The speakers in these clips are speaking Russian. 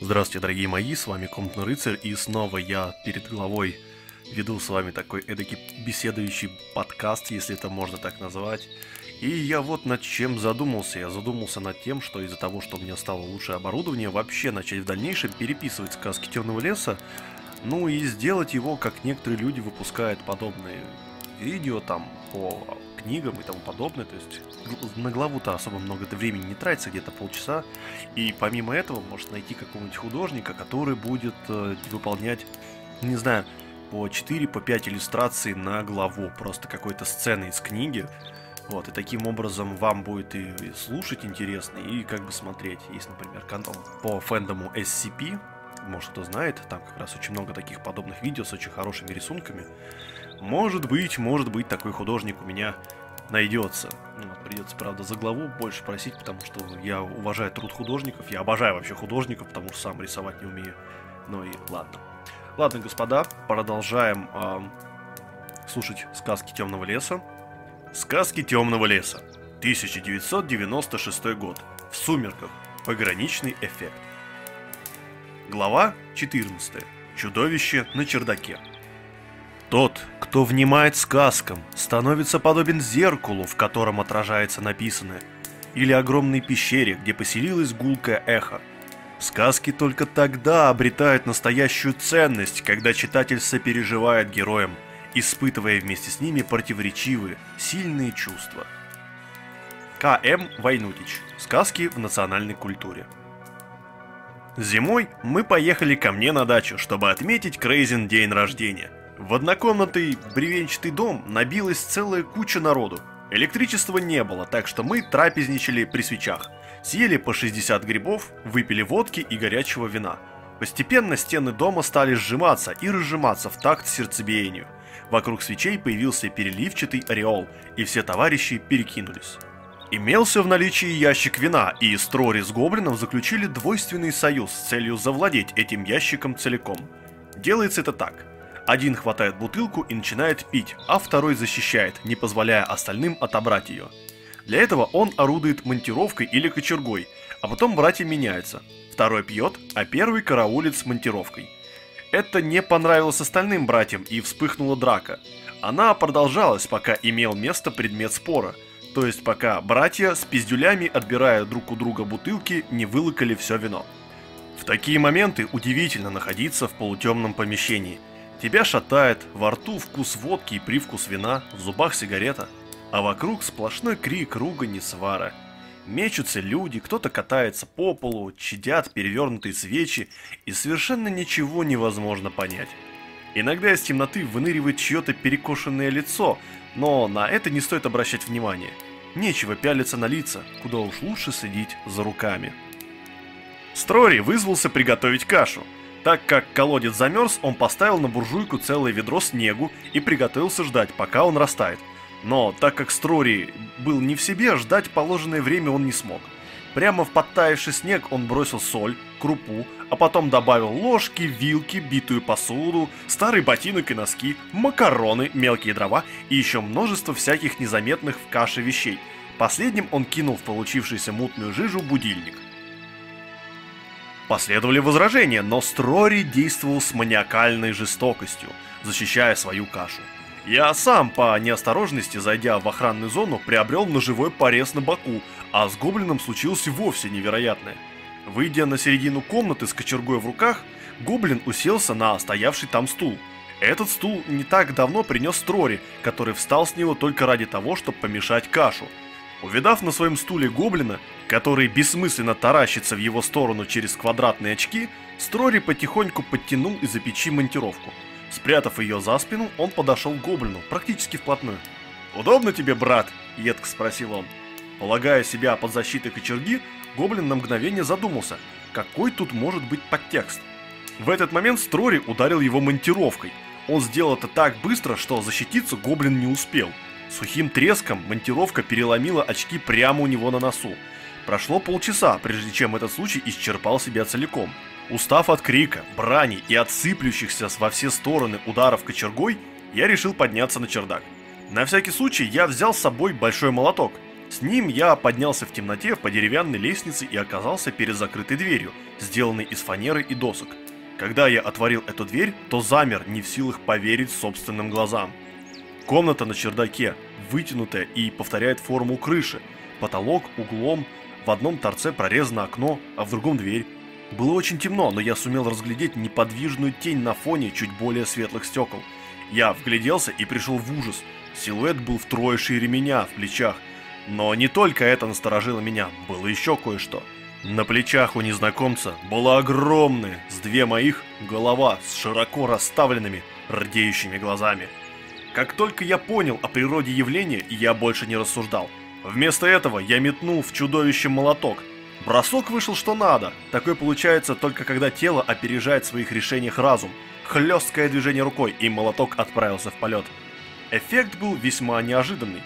Здравствуйте, дорогие мои, с вами Комнатный Рыцарь, и снова я перед головой веду с вами такой эдакий беседующий подкаст, если это можно так назвать. И я вот над чем задумался. Я задумался над тем, что из-за того, что у меня стало лучшее оборудование, вообще начать в дальнейшем переписывать сказки Темного леса, ну и сделать его, как некоторые люди выпускают подобные видео там по книгам и тому подобное. То есть на главу-то особо много времени не тратится, где-то полчаса. И помимо этого может найти какого-нибудь художника, который будет э, выполнять, не знаю, по 4, по 5 иллюстраций на главу. Просто какой-то сцены из книги. Вот, и таким образом вам будет и слушать интересно, и как бы смотреть. Есть, например, канал по фэндому SCP, может кто знает, там как раз очень много таких подобных видео с очень хорошими рисунками. Может быть, может быть, такой художник у меня найдется. Ну, придется, правда, за главу больше просить, потому что я уважаю труд художников, я обожаю вообще художников, потому что сам рисовать не умею. Ну и ладно. Ладно, господа, продолжаем э, слушать сказки Темного леса. Сказки Темного леса. 1996 год. В сумерках. Пограничный эффект. Глава 14. Чудовище на чердаке. Тот, кто внимает сказкам, становится подобен зеркалу, в котором отражается написанное, или огромной пещере, где поселилось гулкое эхо. Сказки только тогда обретают настоящую ценность, когда читатель сопереживает героям, испытывая вместе с ними противоречивые, сильные чувства. К.М. Войнутич. Сказки в национальной культуре. Зимой мы поехали ко мне на дачу, чтобы отметить Крейзен день рождения – в однокомнатный бревенчатый дом набилась целая куча народу. Электричества не было, так что мы трапезничали при свечах. Съели по 60 грибов, выпили водки и горячего вина. Постепенно стены дома стали сжиматься и разжиматься в такт сердцебиению. Вокруг свечей появился переливчатый ореол, и все товарищи перекинулись. Имелся в наличии ящик вина, и Строри с Гоблином заключили двойственный союз с целью завладеть этим ящиком целиком. Делается это так – один хватает бутылку и начинает пить, а второй защищает, не позволяя остальным отобрать ее. Для этого он орудует монтировкой или кочергой, а потом братья меняются. Второй пьет, а первый караулит с монтировкой. Это не понравилось остальным братьям и вспыхнула драка. Она продолжалась, пока имел место предмет спора, то есть пока братья с пиздюлями, отбирая друг у друга бутылки, не вылокали все вино. В такие моменты удивительно находиться в полутемном помещении – Тебя шатает, во рту вкус водки и привкус вина, в зубах сигарета, а вокруг сплошной крик, ругань и свара. Мечутся люди, кто-то катается по полу, чадят перевернутые свечи, и совершенно ничего невозможно понять. Иногда из темноты выныривает чье-то перекошенное лицо, но на это не стоит обращать внимания. Нечего пялиться на лица, куда уж лучше следить за руками. Строри вызвался приготовить кашу – так как колодец замерз, он поставил на буржуйку целое ведро снегу и приготовился ждать, пока он растает. Но так как Строри был не в себе, ждать положенное время он не смог. Прямо в подтаявший снег он бросил соль, крупу, а потом добавил ложки, вилки, битую посуду, старый ботинок и носки, макароны, мелкие дрова и еще множество всяких незаметных в каше вещей. Последним он кинул в получившуюся мутную жижу будильник. Последовали возражения, но Строри действовал с маниакальной жестокостью, защищая свою кашу. Я сам, по неосторожности, зайдя в охранную зону, приобрел ножевой порез на боку, а с гоблином случилось вовсе невероятное. Выйдя на середину комнаты с кочергой в руках, гоблин уселся на стоявший там стул. Этот стул не так давно принес Строри, который встал с него только ради того, чтобы помешать кашу – Увидав на своем стуле гоблина, который бессмысленно таращится в его сторону через квадратные очки, Строри потихоньку подтянул из-за печи монтировку. Спрятав ее за спину, он подошел к гоблину, практически вплотную. «Удобно тебе, брат?» – едко спросил он. Полагая себя под защитой кочерги, гоблин на мгновение задумался, какой тут может быть подтекст. В этот момент Строри ударил его монтировкой. Он сделал это так быстро, что защититься гоблин не успел – Сухим треском монтировка переломила очки прямо у него на носу. Прошло полчаса, прежде чем этот случай исчерпал себя целиком. Устав от крика, брани и отсыплющихся во все стороны ударов кочергой, я решил подняться на чердак. На всякий случай я взял с собой большой молоток. С ним я поднялся в темноте по деревянной лестнице и оказался перед закрытой дверью, сделанной из фанеры и досок. Когда я отворил эту дверь, то замер, не в силах поверить собственным глазам. Комната на чердаке, вытянутая и повторяет форму крыши. Потолок углом, в одном торце прорезано окно, а в другом дверь. Было очень темно, но я сумел разглядеть неподвижную тень на фоне чуть более светлых стекол. Я вгляделся и пришел в ужас. Силуэт был втрое шире меня, в плечах – но не только это насторожило меня, было еще кое-что. На плечах у незнакомца была огромная, с две моих, голова с широко расставленными, рдеющими глазами. Как только я понял о природе явления, я больше не рассуждал. Вместо этого я метнул в чудовище молоток. Бросок вышел что надо. Такой получается только когда тело опережает в своих решениях разум. Хлесткое движение рукой, и молоток отправился в полет. Эффект был весьма неожиданный.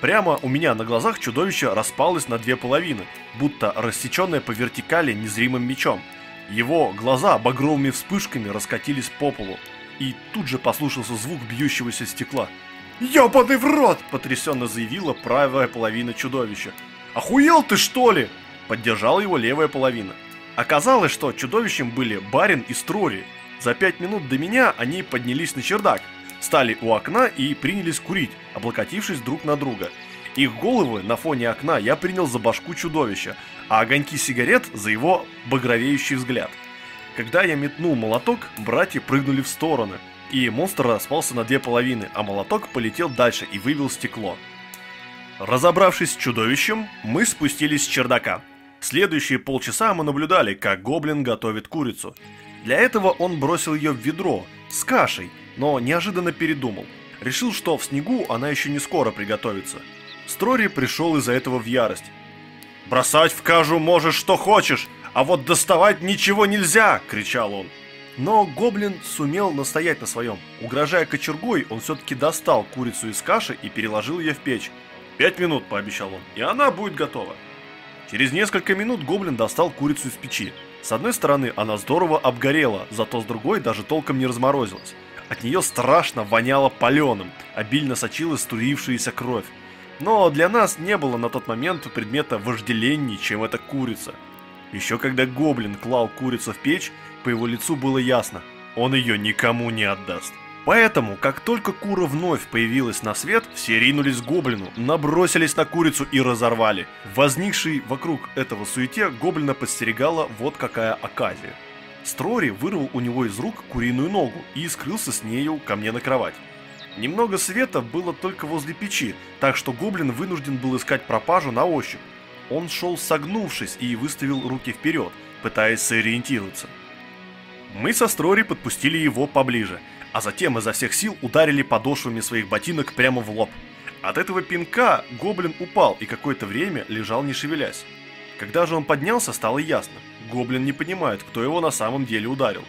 Прямо у меня на глазах чудовище распалось на две половины, будто рассеченное по вертикали незримым мечом. Его глаза багровыми вспышками раскатились по полу, и тут же послушался звук бьющегося стекла. «Ёбаный в рот!» – потрясенно заявила правая половина чудовища. «Охуел ты что ли?» – поддержала его левая половина. Оказалось, что чудовищем были Барин и Строри. За пять минут до меня они поднялись на чердак – стали у окна и принялись курить, облокотившись друг на друга. Их головы на фоне окна я принял за башку чудовища, а огоньки сигарет за его багровеющий взгляд. Когда я метнул молоток, братья прыгнули в стороны, и монстр распался на две половины, а молоток полетел дальше и выбил стекло. Разобравшись с чудовищем, мы спустились с чердака. Следующие полчаса мы наблюдали, как гоблин готовит курицу. Для этого он бросил ее в ведро с кашей, но неожиданно передумал. Решил, что в снегу она еще не скоро приготовится. Строри пришел из-за этого в ярость. «Бросать в кажу можешь что хочешь, а вот доставать ничего нельзя!» – кричал он. Но гоблин сумел настоять на своем. Угрожая кочергой, он все-таки достал курицу из каши и переложил ее в печь. «Пять минут», – пообещал он, – «и она будет готова». Через несколько минут гоблин достал курицу из печи. С одной стороны, она здорово обгорела, зато с другой даже толком не разморозилась. От нее страшно воняло паленым, обильно сочилась струившаяся кровь. Но для нас не было на тот момент предмета вожделений, чем эта курица. Еще когда гоблин клал курицу в печь, по его лицу было ясно, он ее никому не отдаст. Поэтому, как только кура вновь появилась на свет, все ринулись к гоблину, набросились на курицу и разорвали. Возникший вокруг этого суете гоблина подстерегала вот какая оказия. Строри вырвал у него из рук куриную ногу и скрылся с нею ко мне на кровать. Немного света было только возле печи, так что гоблин вынужден был искать пропажу на ощупь. Он шел согнувшись и выставил руки вперед, пытаясь сориентироваться. Мы со Строри подпустили его поближе, а затем изо всех сил ударили подошвами своих ботинок прямо в лоб. От этого пинка гоблин упал и какое-то время лежал не шевелясь. Когда же он поднялся, стало ясно. Гоблин не понимает, кто его на самом деле ударил.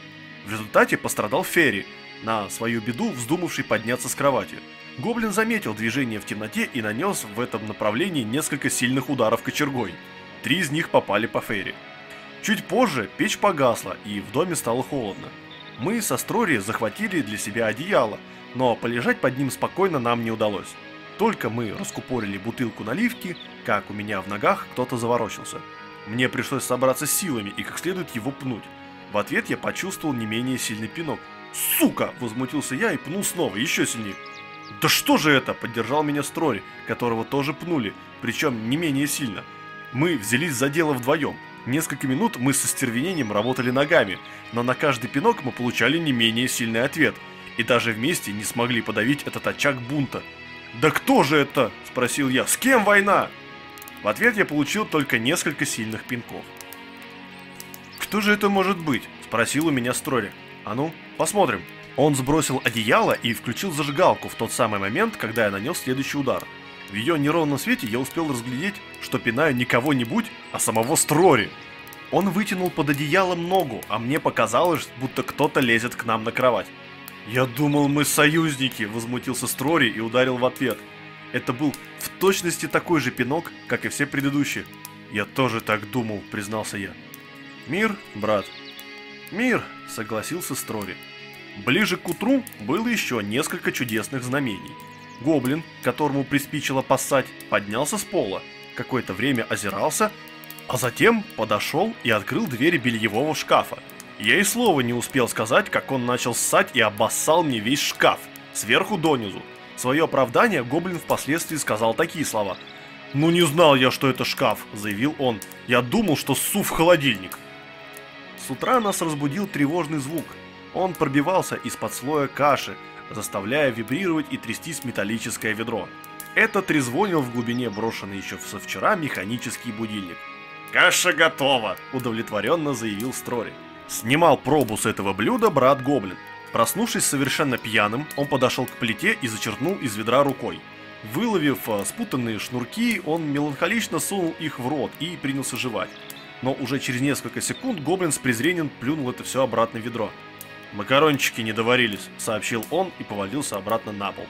В результате пострадал Ферри, на свою беду вздумавший подняться с кровати. Гоблин заметил движение в темноте и нанес в этом направлении несколько сильных ударов кочергой. Три из них попали по Ферри. Чуть позже печь погасла и в доме стало холодно. Мы со Строри захватили для себя одеяло, но полежать под ним спокойно нам не удалось. Только мы раскупорили бутылку наливки, как у меня в ногах кто-то заворочился. Мне пришлось собраться с силами и как следует его пнуть. В ответ я почувствовал не менее сильный пинок. «Сука!» – возмутился я и пнул снова, еще сильнее. «Да что же это?» – поддержал меня Строри, которого тоже пнули, причем не менее сильно. Мы взялись за дело вдвоем. Несколько минут мы со стервенением работали ногами, но на каждый пинок мы получали не менее сильный ответ, и даже вместе не смогли подавить этот очаг бунта. «Да кто же это?» – спросил я. «С кем война?» В ответ я получил только несколько сильных пинков. «Кто же это может быть?» – спросил у меня Строри. «А ну, посмотрим». Он сбросил одеяло и включил зажигалку в тот самый момент, когда я нанес следующий удар. В ее неровном свете я успел разглядеть, что пинаю не кого-нибудь, а самого Строри. Он вытянул под одеялом ногу, а мне показалось, будто кто-то лезет к нам на кровать. «Я думал, мы союзники!» – возмутился Строри и ударил в ответ – это был в точности такой же пинок, как и все предыдущие. Я тоже так думал, признался я. Мир, брат. Мир, согласился Строри. Ближе к утру было еще несколько чудесных знамений. Гоблин, которому приспичило поссать, поднялся с пола, какое-то время озирался, а затем подошел и открыл двери бельевого шкафа. Я и слова не успел сказать, как он начал ссать и обоссал мне весь шкаф, сверху донизу. Свое оправдание Гоблин впоследствии сказал такие слова. «Ну не знал я, что это шкаф», — заявил он. «Я думал, что ссу в холодильник». С утра нас разбудил тревожный звук. Он пробивался из-под слоя каши, заставляя вибрировать и трястись металлическое ведро. Это трезвонил в глубине брошенный еще со вчера механический будильник. «Каша готова!» – удовлетворенно заявил Строри. Снимал пробу с этого блюда брат Гоблин. Проснувшись совершенно пьяным, он подошел к плите и зачерпнул из ведра рукой. Выловив э, спутанные шнурки, он меланхолично сунул их в рот и принялся жевать. Но уже через несколько секунд Гоблин с презрением плюнул это все обратно в ведро. «Макарончики не доварились», — сообщил он и повалился обратно на пол.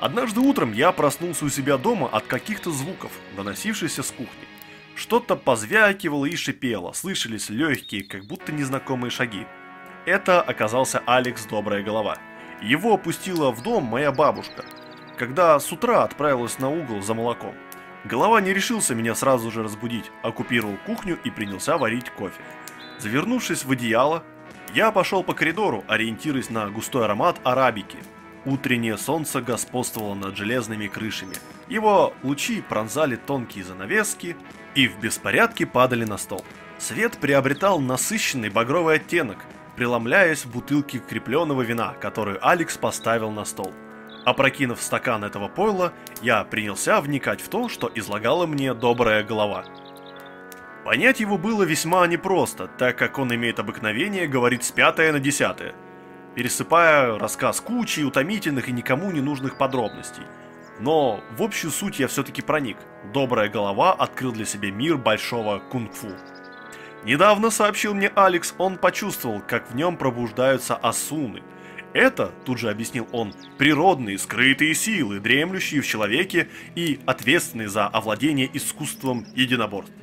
Однажды утром я проснулся у себя дома от каких-то звуков, доносившихся с кухни. Что-то позвякивало и шипело, слышались легкие, как будто незнакомые шаги. Это оказался Алекс Добрая Голова. Его опустила в дом моя бабушка, когда с утра отправилась на угол за молоком. Голова не решился меня сразу же разбудить, оккупировал кухню и принялся варить кофе. Завернувшись в одеяло, я пошел по коридору, ориентируясь на густой аромат арабики. Утреннее солнце господствовало над железными крышами. Его лучи пронзали тонкие занавески и в беспорядке падали на стол. Свет приобретал насыщенный багровый оттенок, преломляясь в бутылке крепленного вина, которую Алекс поставил на стол. Опрокинув стакан этого пойла, я принялся вникать в то, что излагала мне добрая голова – Понять его было весьма непросто, так как он имеет обыкновение говорить с пятое на десятое, пересыпая рассказ кучей утомительных и никому не нужных подробностей. Но в общую суть я все-таки проник. Добрая голова открыл для себя мир большого кунг-фу. Недавно, сообщил мне Алекс, он почувствовал, как в нем пробуждаются асуны. Это, тут же объяснил он, природные скрытые силы, дремлющие в человеке и ответственные за овладение искусством единоборств.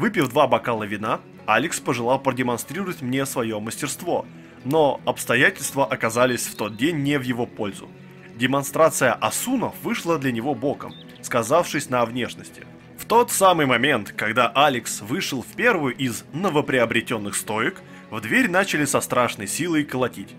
Выпив два бокала вина, Алекс пожелал продемонстрировать мне свое мастерство, но обстоятельства оказались в тот день не в его пользу. Демонстрация асунов вышла для него боком, сказавшись на внешности. В тот самый момент, когда Алекс вышел в первую из новоприобретенных стоек, в дверь начали со страшной силой колотить.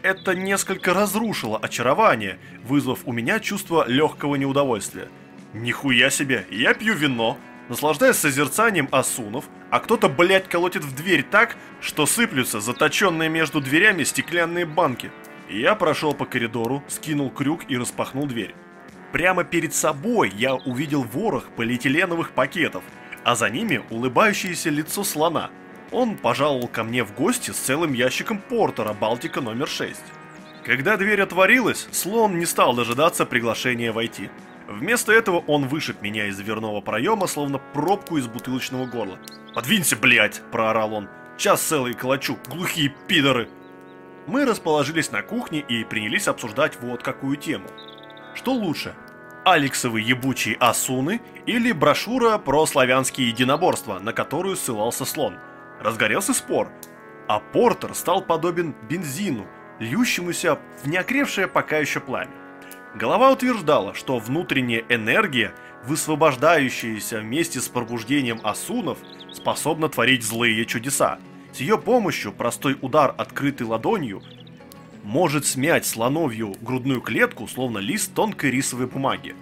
Это несколько разрушило очарование, вызвав у меня чувство легкого неудовольствия. «Нихуя себе, я пью вино, наслаждаясь созерцанием асунов, а кто-то, блядь, колотит в дверь так, что сыплются заточенные между дверями стеклянные банки. Я прошел по коридору, скинул крюк и распахнул дверь. Прямо перед собой я увидел ворох полиэтиленовых пакетов, а за ними улыбающееся лицо слона. Он пожаловал ко мне в гости с целым ящиком портера Балтика номер 6. Когда дверь отворилась, слон не стал дожидаться приглашения войти. Вместо этого он вышиб меня из дверного проема, словно пробку из бутылочного горла. «Подвинься, блядь!» – проорал он. «Час целый калачу, глухие пидоры!» Мы расположились на кухне и принялись обсуждать вот какую тему. Что лучше, Алексовы ебучие асуны или брошюра про славянские единоборства, на которую ссылался слон? Разгорелся спор, а Портер стал подобен бензину, льющемуся в неокревшее пока еще пламя. Голова утверждала, что внутренняя энергия, высвобождающаяся вместе с пробуждением асунов, способна творить злые чудеса. С ее помощью простой удар открытой ладонью может смять слоновью грудную клетку, словно лист тонкой рисовой бумаги.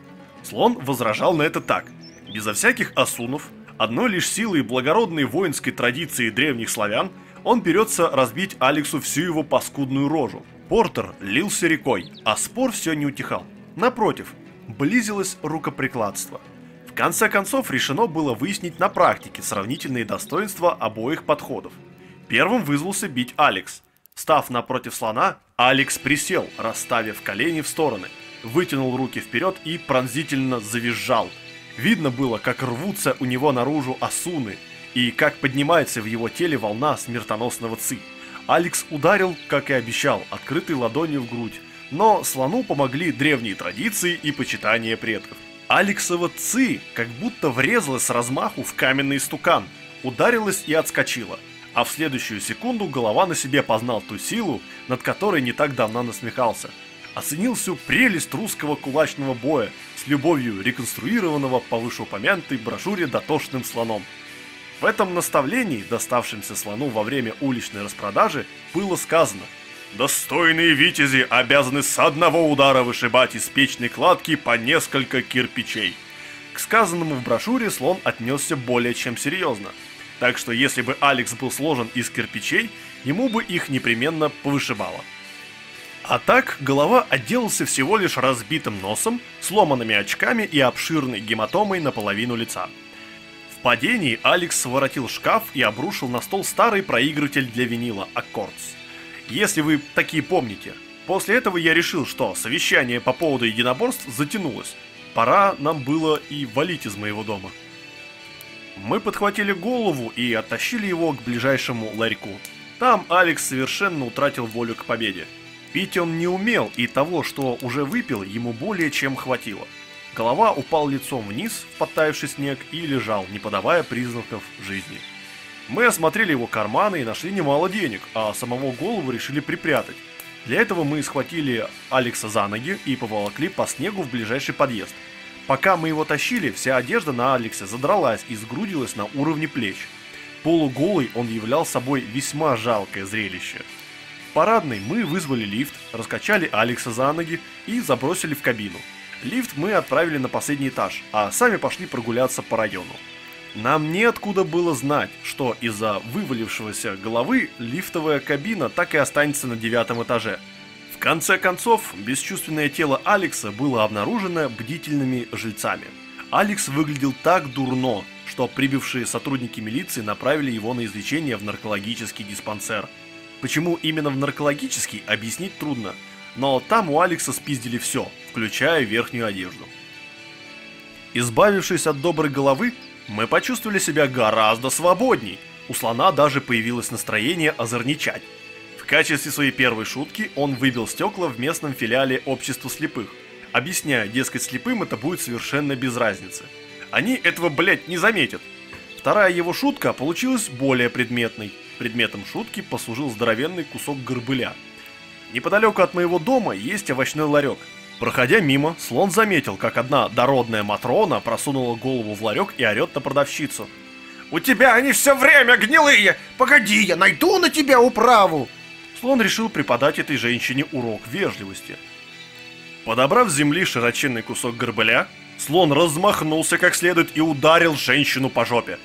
Слон возражал на это так. Безо всяких асунов, одной лишь силой благородной воинской традиции древних славян, он берется разбить Алексу всю его паскудную рожу. Портер лился рекой, а спор все не утихал. Напротив, близилось рукоприкладство. В конце концов решено было выяснить на практике сравнительные достоинства обоих подходов. Первым вызвался бить Алекс. Став напротив слона, Алекс присел, расставив колени в стороны, вытянул руки вперед и пронзительно завизжал. Видно было, как рвутся у него наружу осуны, и как поднимается в его теле волна смертоносного ци. Алекс ударил, как и обещал, открытой ладонью в грудь, но слону помогли древние традиции и почитание предков. Алексова ци как будто врезалась с размаху в каменный стукан, ударилась и отскочила, а в следующую секунду голова на себе познал ту силу, над которой не так давно насмехался. оценил всю прелесть русского кулачного боя с любовью реконструированного по вышеупомянутой брошюре «Дотошным слоном». В этом наставлении, доставшемся слону во время уличной распродажи, было сказано «Достойные витязи обязаны с одного удара вышибать из печной кладки по несколько кирпичей». К сказанному в брошюре слон отнесся более чем серьезно. Так что если бы Алекс был сложен из кирпичей, ему бы их непременно повышибало. А так, голова отделался всего лишь разбитым носом, сломанными очками и обширной гематомой наполовину лица. Падении Алекс своротил шкаф и обрушил на стол старый проигрыватель для винила Аккордс. Если вы такие помните. После этого я решил, что совещание по поводу единоборств затянулось. Пора нам было и валить из моего дома. Мы подхватили голову и оттащили его к ближайшему ларьку. Там Алекс совершенно утратил волю к победе. Пить он не умел, и того, что уже выпил, ему более чем хватило. Голова упал лицом вниз в подтаявший снег и лежал, не подавая признаков жизни. Мы осмотрели его карманы и нашли немало денег, а самого голову решили припрятать. Для этого мы схватили Алекса за ноги и поволокли по снегу в ближайший подъезд. Пока мы его тащили, вся одежда на Алексе задралась и сгрудилась на уровне плеч. Полуголый он являл собой весьма жалкое зрелище. В парадной мы вызвали лифт, раскачали Алекса за ноги и забросили в кабину. Лифт мы отправили на последний этаж, а сами пошли прогуляться по району. Нам неоткуда было знать, что из-за вывалившегося головы лифтовая кабина так и останется на девятом этаже. В конце концов, бесчувственное тело Алекса было обнаружено бдительными жильцами. Алекс выглядел так дурно, что прибывшие сотрудники милиции направили его на излечение в наркологический диспансер. Почему именно в наркологический, объяснить трудно, но там у Алекса спиздили все, включая верхнюю одежду. Избавившись от доброй головы, мы почувствовали себя гораздо свободней. У слона даже появилось настроение озорничать. В качестве своей первой шутки он выбил стекла в местном филиале общества слепых, объясняя, дескать, слепым это будет совершенно без разницы. Они этого, блять, не заметят. Вторая его шутка получилась более предметной. Предметом шутки послужил здоровенный кусок горбыля. Неподалеку от моего дома есть овощной ларек, Проходя мимо, слон заметил, как одна дородная Матрона просунула голову в ларек и орет на продавщицу. «У тебя они все время гнилые! Погоди, я найду на тебя управу!» Слон решил преподать этой женщине урок вежливости. Подобрав с земли широченный кусок горбыля, слон размахнулся как следует и ударил женщину по жопе.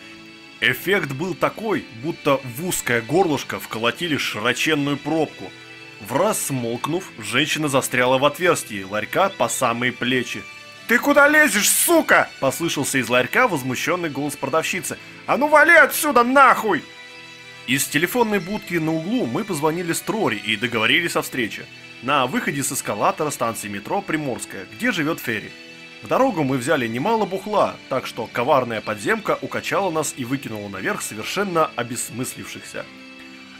Эффект был такой, будто в узкое горлышко вколотили широченную пробку – в раз смолкнув, женщина застряла в отверстии ларька по самые плечи. «Ты куда лезешь, сука?» – послышался из ларька возмущенный голос продавщицы. «А ну вали отсюда нахуй!» Из телефонной будки на углу мы позвонили Строри и договорились о встрече. На выходе с эскалатора станции метро Приморская, где живет Ферри. В дорогу мы взяли немало бухла, так что коварная подземка укачала нас и выкинула наверх совершенно обесмыслившихся.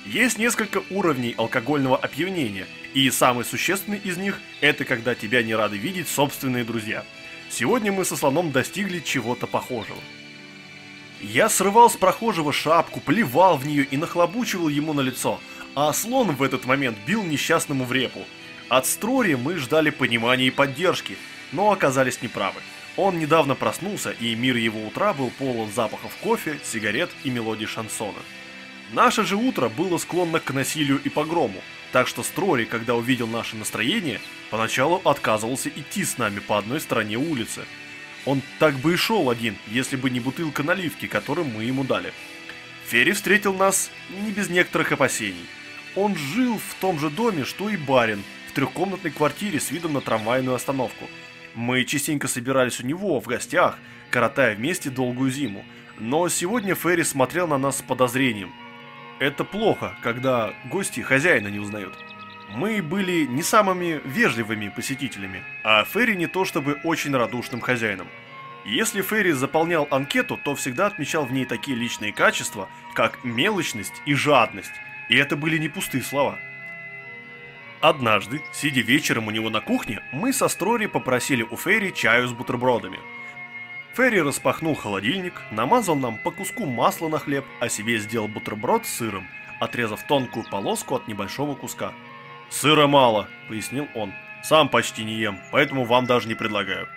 Есть несколько уровней алкогольного опьянения, и самый существенный из них – это когда тебя не рады видеть собственные друзья. Сегодня мы со слоном достигли чего-то похожего. Я срывал с прохожего шапку, плевал в нее и нахлобучивал ему на лицо, а слон в этот момент бил несчастному в репу. От Строри мы ждали понимания и поддержки, но оказались неправы. Он недавно проснулся, и мир его утра был полон запахов кофе, сигарет и мелодий шансона. Наше же утро было склонно к насилию и погрому, так что Строри, когда увидел наше настроение, поначалу отказывался идти с нами по одной стороне улицы. Он так бы и шел один, если бы не бутылка наливки, которую мы ему дали. Ферри встретил нас не без некоторых опасений. Он жил в том же доме, что и барин, в трехкомнатной квартире с видом на трамвайную остановку. Мы частенько собирались у него в гостях, коротая вместе долгую зиму. Но сегодня Ферри смотрел на нас с подозрением – это плохо, когда гости хозяина не узнают. Мы были не самыми вежливыми посетителями, а Ферри не то чтобы очень радушным хозяином. Если Ферри заполнял анкету, то всегда отмечал в ней такие личные качества, как мелочность и жадность, и это были не пустые слова. Однажды, сидя вечером у него на кухне, мы со Строри попросили у Ферри чаю с бутербродами – Ферри распахнул холодильник, намазал нам по куску масла на хлеб, а себе сделал бутерброд с сыром, отрезав тонкую полоску от небольшого куска. «Сыра мало», — пояснил он. Сам почти не ем, поэтому вам даже не предлагаю.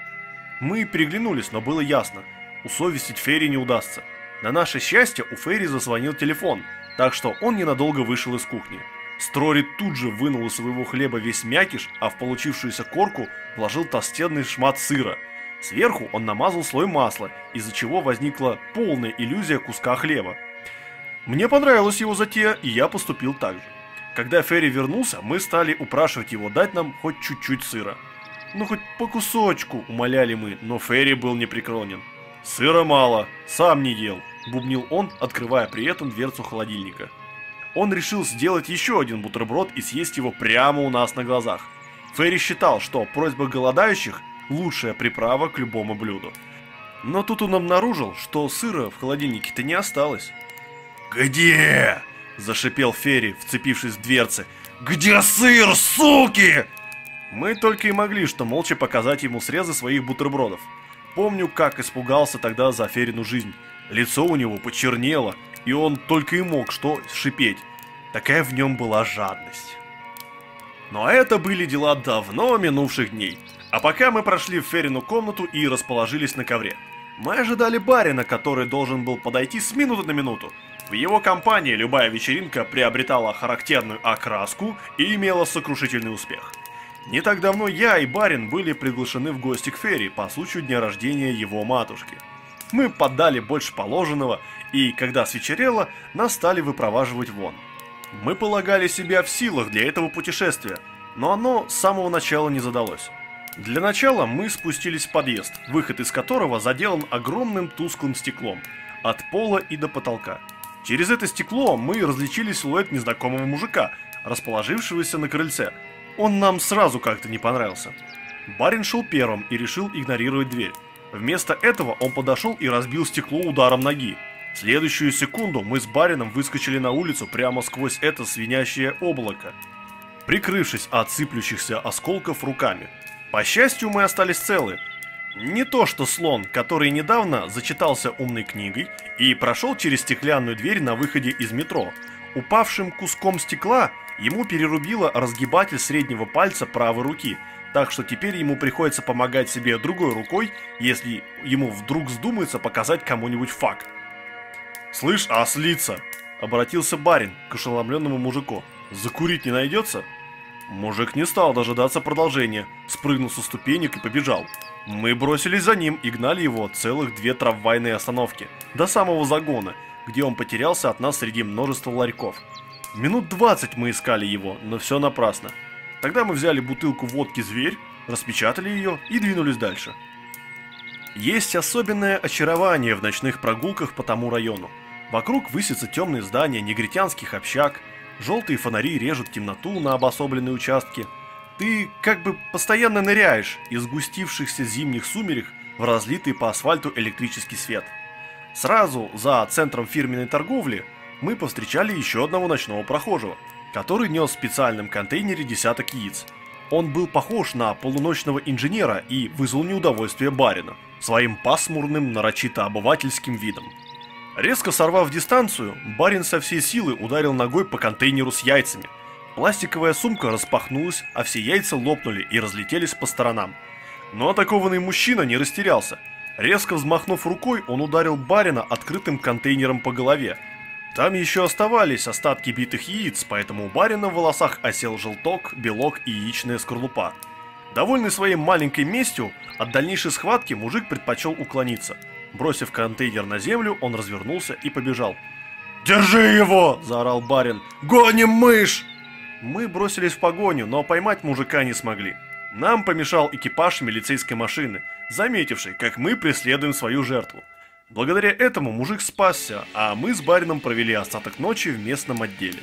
Мы переглянулись, но было ясно. Усовестить Ферри не удастся. На наше счастье у Ферри зазвонил телефон, так что он ненадолго вышел из кухни. Строри тут же вынул из своего хлеба весь мякиш, а в получившуюся корку вложил толстенный шмат сыра. Сверху он намазал слой масла, из-за чего возникла полная иллюзия куска хлеба. Мне понравилась его затея, и я поступил так же. Когда Ферри вернулся, мы стали упрашивать его дать нам хоть чуть-чуть сыра. «Ну хоть по кусочку», – умоляли мы, но Ферри был непреклонен. «Сыра мало, сам не ел», – бубнил он, открывая при этом дверцу холодильника. Он решил сделать еще один бутерброд и съесть его прямо у нас на глазах. Ферри считал, что просьба голодающих – лучшая приправа к любому блюду. Но тут он обнаружил, что сыра в холодильнике-то не осталось. «Где?» Зашипел Ферри, вцепившись в дверцы. «Где сыр, суки?» Мы только и могли что молча показать ему срезы своих бутербродов. Помню, как испугался тогда за Ферину жизнь. Лицо у него почернело, и он только и мог что шипеть. Такая в нем была жадность. Но это были дела давно минувших дней. А пока мы прошли в Ферину комнату и расположились на ковре. Мы ожидали барина, который должен был подойти с минуты на минуту. В его компании любая вечеринка приобретала характерную окраску и имела сокрушительный успех. Не так давно я и барин были приглашены в гости к Ферри по случаю дня рождения его матушки. Мы поддали больше положенного, и когда свечерело, нас стали выпроваживать вон. Мы полагали себя в силах для этого путешествия, но оно с самого начала не задалось. Для начала мы спустились в подъезд, выход из которого заделан огромным тусклым стеклом, от пола и до потолка. Через это стекло мы различили силуэт незнакомого мужика, расположившегося на крыльце. Он нам сразу как-то не понравился. Барин шел первым и решил игнорировать дверь. Вместо этого он подошел и разбил стекло ударом ноги. В следующую секунду мы с барином выскочили на улицу прямо сквозь это свинящее облако, прикрывшись от сыплющихся осколков руками. По счастью, мы остались целы, не то что слон, который недавно зачитался умной книгой и прошел через стеклянную дверь на выходе из метро. Упавшим куском стекла ему перерубило разгибатель среднего пальца правой руки, так что теперь ему приходится помогать себе другой рукой, если ему вдруг вздумается показать кому-нибудь факт. «Слышь, ослица!» – обратился барин к ошеломленному мужику. «Закурить не найдется?» Мужик не стал дожидаться продолжения, спрыгнул со ступенек и побежал. Мы бросились за ним и гнали его целых две трамвайные остановки, до самого загона, где он потерялся от нас среди множества ларьков. Минут 20 мы искали его, но все напрасно. Тогда мы взяли бутылку водки «Зверь», распечатали ее и двинулись дальше. Есть особенное очарование в ночных прогулках по тому району. Вокруг высятся темные здания негритянских общак, желтые фонари режут темноту на обособленные участки – ты как бы постоянно ныряешь из густившихся зимних сумерек в разлитый по асфальту электрический свет. Сразу за центром фирменной торговли мы повстречали еще одного ночного прохожего, который нес в специальном контейнере десяток яиц. Он был похож на полуночного инженера и вызвал неудовольствие барина своим пасмурным, нарочито обывательским видом. Резко сорвав дистанцию, барин со всей силы ударил ногой по контейнеру с яйцами – Пластиковая сумка распахнулась, а все яйца лопнули и разлетелись по сторонам. Но атакованный мужчина не растерялся. Резко взмахнув рукой, он ударил барина открытым контейнером по голове. Там еще оставались остатки битых яиц, поэтому у барина в волосах осел желток, белок и яичная скорлупа. Довольный своей маленькой местью, от дальнейшей схватки мужик предпочел уклониться. Бросив контейнер на землю, он развернулся и побежал. «Держи его!» – заорал барин. «Гоним мышь!» Мы бросились в погоню, но поймать мужика не смогли. Нам помешал экипаж милицейской машины, заметивший, как мы преследуем свою жертву. Благодаря этому мужик спасся, а мы с барином провели остаток ночи в местном отделе.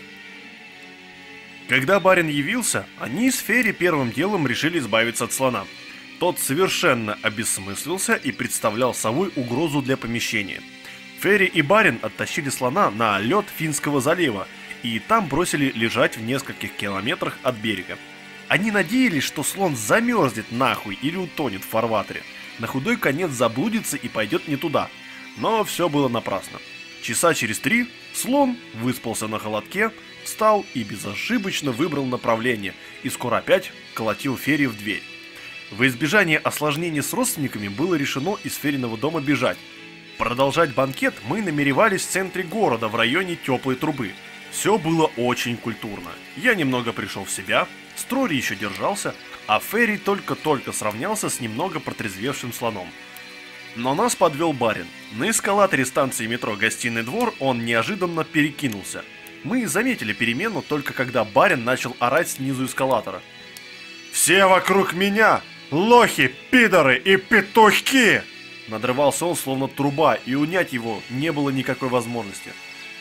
Когда барин явился, они с Ферри первым делом решили избавиться от слона. Тот совершенно обессмыслился и представлял собой угрозу для помещения. Ферри и барин оттащили слона на лед Финского залива и там бросили лежать в нескольких километрах от берега. Они надеялись, что слон замерзнет нахуй или утонет в фарватере. На худой конец заблудится и пойдет не туда. Но все было напрасно. Часа через три слон выспался на холодке встал и безошибочно выбрал направление, и скоро опять колотил Ферри в дверь. В избежание осложнений с родственниками было решено из Фериного дома бежать. Продолжать банкет мы намеревались в центре города, в районе теплой трубы. Все было очень культурно. Я немного пришел в себя, Строри еще держался, а Ферри только-только сравнялся с немного протрезвевшим слоном. Но нас подвел барин. На эскалаторе станции метро «Гостиный двор» он неожиданно перекинулся. Мы заметили перемену только когда барин начал орать снизу эскалатора. «Все вокруг меня! Лохи, пидоры и петухи!» Надрывался он словно труба, и унять его не было никакой возможности.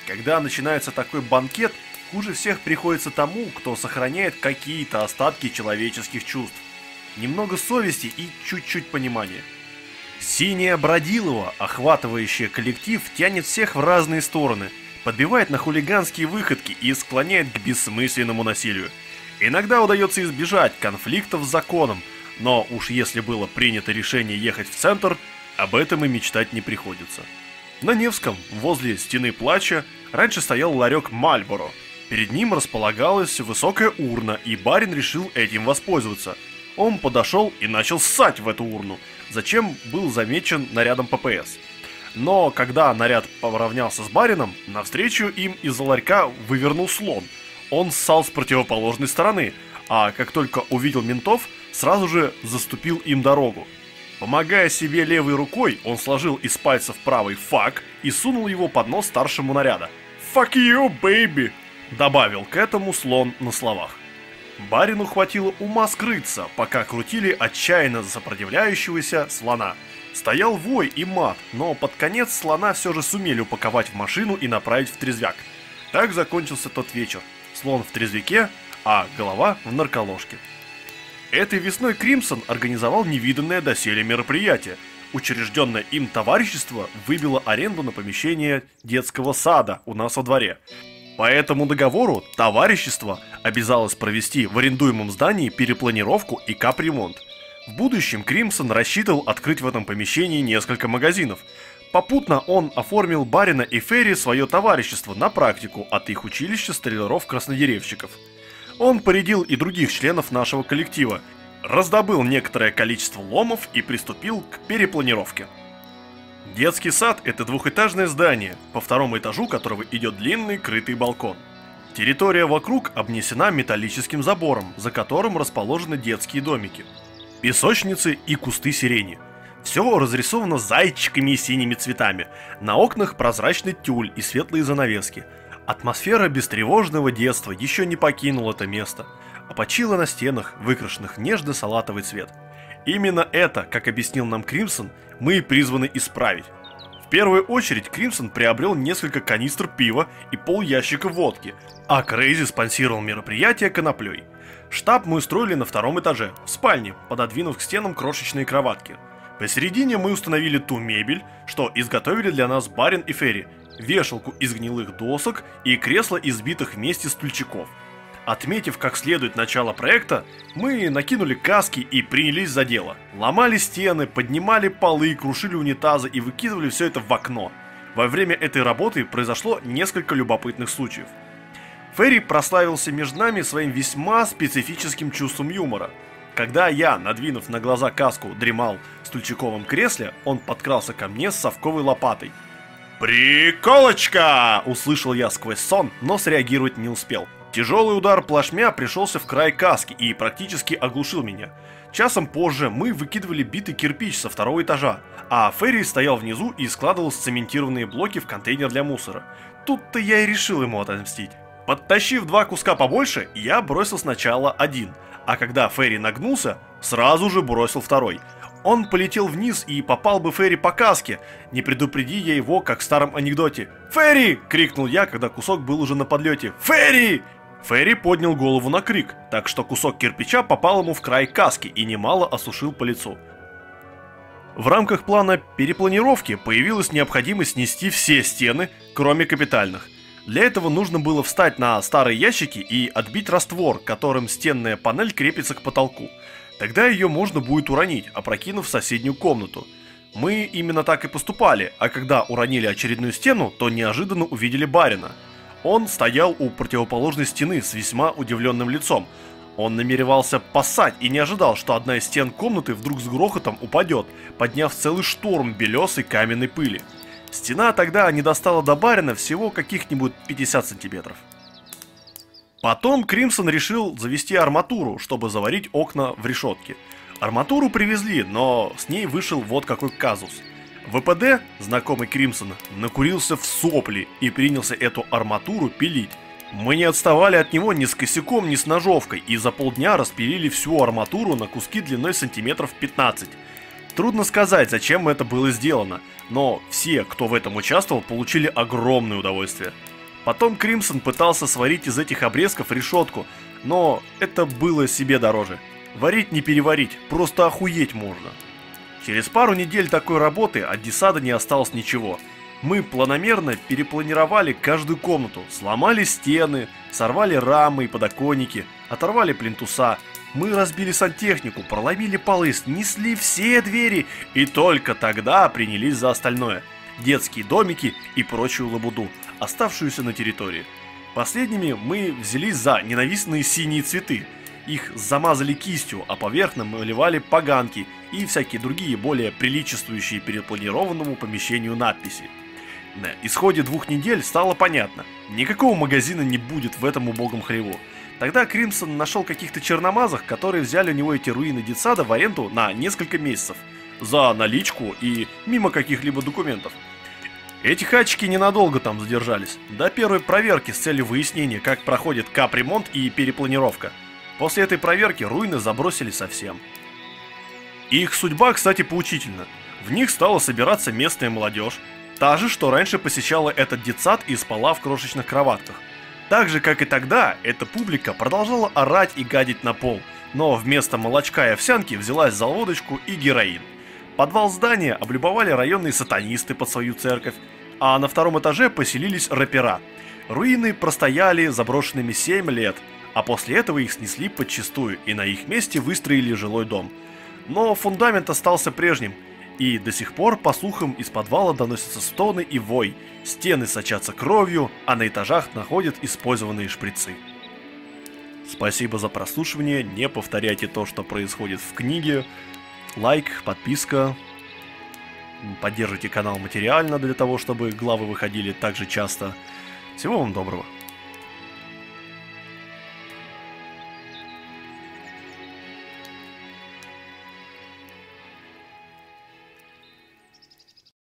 Когда начинается такой банкет, хуже всех приходится тому, кто сохраняет какие-то остатки человеческих чувств. Немного совести и чуть-чуть понимания. Синяя Бродилова, охватывающая коллектив, тянет всех в разные стороны, подбивает на хулиганские выходки и склоняет к бессмысленному насилию. Иногда удается избежать конфликтов с законом, но уж если было принято решение ехать в центр, об этом и мечтать не приходится. На Невском, возле стены плача, раньше стоял ларек Мальборо. Перед ним располагалась высокая урна, и барин решил этим воспользоваться. Он подошел и начал ссать в эту урну, зачем был замечен нарядом ППС. Но когда наряд поравнялся с барином, навстречу им из ларька вывернул слон. Он ссал с противоположной стороны, а как только увидел ментов, сразу же заступил им дорогу. Помогая себе левой рукой, он сложил из пальцев правый фак и сунул его под нос старшему наряда. «Fuck you, baby!» Добавил к этому слон на словах. Барину хватило ума скрыться, пока крутили отчаянно сопротивляющегося слона. Стоял вой и мат, но под конец слона все же сумели упаковать в машину и направить в трезвяк. Так закончился тот вечер. Слон в трезвяке, а голова в нарколожке. Этой весной Кримсон организовал невиданное доселе мероприятие. Учрежденное им товарищество выбило аренду на помещение детского сада у нас во дворе. По этому договору товарищество обязалось провести в арендуемом здании перепланировку и капремонт. В будущем Кримсон рассчитывал открыть в этом помещении несколько магазинов. Попутно он оформил Барина и Ферри свое товарищество на практику от их училища столяров-краснодеревщиков – он порядил и других членов нашего коллектива, раздобыл некоторое количество ломов и приступил к перепланировке. Детский сад – это двухэтажное здание, по второму этажу которого идет длинный крытый балкон. Территория вокруг обнесена металлическим забором, за которым расположены детские домики, песочницы и кусты сирени. Все разрисовано зайчиками и синими цветами. На окнах прозрачный тюль и светлые занавески – Атмосфера бестревожного детства еще не покинула это место, а почила на стенах, выкрашенных нежно-салатовый цвет. Именно это, как объяснил нам Кримсон, мы и призваны исправить. В первую очередь Кримсон приобрел несколько канистр пива и пол ящика водки, а Крейзи спонсировал мероприятие коноплей. Штаб мы устроили на втором этаже, в спальне, пододвинув к стенам крошечные кроватки. Посередине мы установили ту мебель, что изготовили для нас Барин и Ферри, вешалку из гнилых досок и кресло из битых вместе стульчиков. Отметив как следует начало проекта, мы накинули каски и принялись за дело. Ломали стены, поднимали полы, крушили унитазы и выкидывали все это в окно. Во время этой работы произошло несколько любопытных случаев. Ферри прославился между нами своим весьма специфическим чувством юмора. Когда я, надвинув на глаза каску, дремал в стульчиковом кресле, он подкрался ко мне с совковой лопатой – «Приколочка!» – услышал я сквозь сон, но среагировать не успел. Тяжелый удар плашмя пришелся в край каски и практически оглушил меня. Часом позже мы выкидывали битый кирпич со второго этажа, а Ферри стоял внизу и складывал цементированные блоки в контейнер для мусора. Тут-то я и решил ему отомстить. Подтащив два куска побольше, я бросил сначала один, а когда Ферри нагнулся, сразу же бросил второй – он полетел вниз и попал бы Ферри по каске, не предупреди я его, как в старом анекдоте. «Ферри!» – крикнул я, когда кусок был уже на подлете. «Ферри!» Ферри поднял голову на крик, так что кусок кирпича попал ему в край каски и немало осушил по лицу. В рамках плана перепланировки появилась необходимость снести все стены, кроме капитальных. Для этого нужно было встать на старые ящики и отбить раствор, которым стенная панель крепится к потолку – Тогда ее можно будет уронить, опрокинув в соседнюю комнату. Мы именно так и поступали, а когда уронили очередную стену, то неожиданно увидели барина. Он стоял у противоположной стены с весьма удивленным лицом. Он намеревался поссать и не ожидал, что одна из стен комнаты вдруг с грохотом упадет, подняв целый шторм белесой каменной пыли. Стена тогда не достала до барина всего каких-нибудь 50 сантиметров. Потом Кримсон решил завести арматуру, чтобы заварить окна в решетке. Арматуру привезли, но с ней вышел вот какой казус. ВПД, знакомый Кримсона, накурился в сопли и принялся эту арматуру пилить. Мы не отставали от него ни с косяком, ни с ножовкой, и за полдня распилили всю арматуру на куски длиной сантиметров 15. Трудно сказать, зачем это было сделано, но все, кто в этом участвовал, получили огромное удовольствие. Потом Кримсон пытался сварить из этих обрезков решетку, но это было себе дороже. Варить не переварить, просто охуеть можно. Через пару недель такой работы от Десада не осталось ничего. Мы планомерно перепланировали каждую комнату, сломали стены, сорвали рамы и подоконники, оторвали плинтуса. Мы разбили сантехнику, проломили полы, снесли все двери и только тогда принялись за остальное. Детские домики и прочую лабуду, оставшуюся на территории. Последними мы взялись за ненавистные синие цветы – их замазали кистью, а поверх намалевали поганки и всякие другие более приличествующие перепланированному помещению надписи. На исходе двух недель стало понятно, никакого магазина не будет в этом убогом хлеву. Тогда Кримсон нашел каких-то черномазах, которые взяли у него эти руины детсада в аренду на несколько месяцев. За наличку и мимо каких-либо документов. Эти хачики ненадолго там задержались. До первой проверки с целью выяснения, как проходит капремонт и перепланировка – После этой проверки руины забросили совсем. Их судьба, кстати, поучительна. В них стала собираться местная молодежь, та же, что раньше посещала этот детсад и спала в крошечных кроватках. Так же, как и тогда, эта публика продолжала орать и гадить на пол, но вместо молочка и овсянки взялась за лодочку и героин. Подвал здания облюбовали районные сатанисты под свою церковь, а на втором этаже поселились рэпера. Руины простояли заброшенными 7 лет – а после этого их снесли подчистую и на их месте выстроили жилой дом. Но фундамент остался прежним, и до сих пор, по слухам, из подвала доносятся стоны и вой, стены сочатся кровью, а на этажах находят использованные шприцы. Спасибо за прослушивание, не повторяйте то, что происходит в книге. Лайк, подписка, поддержите канал материально для того, чтобы главы выходили так же часто. Всего вам доброго.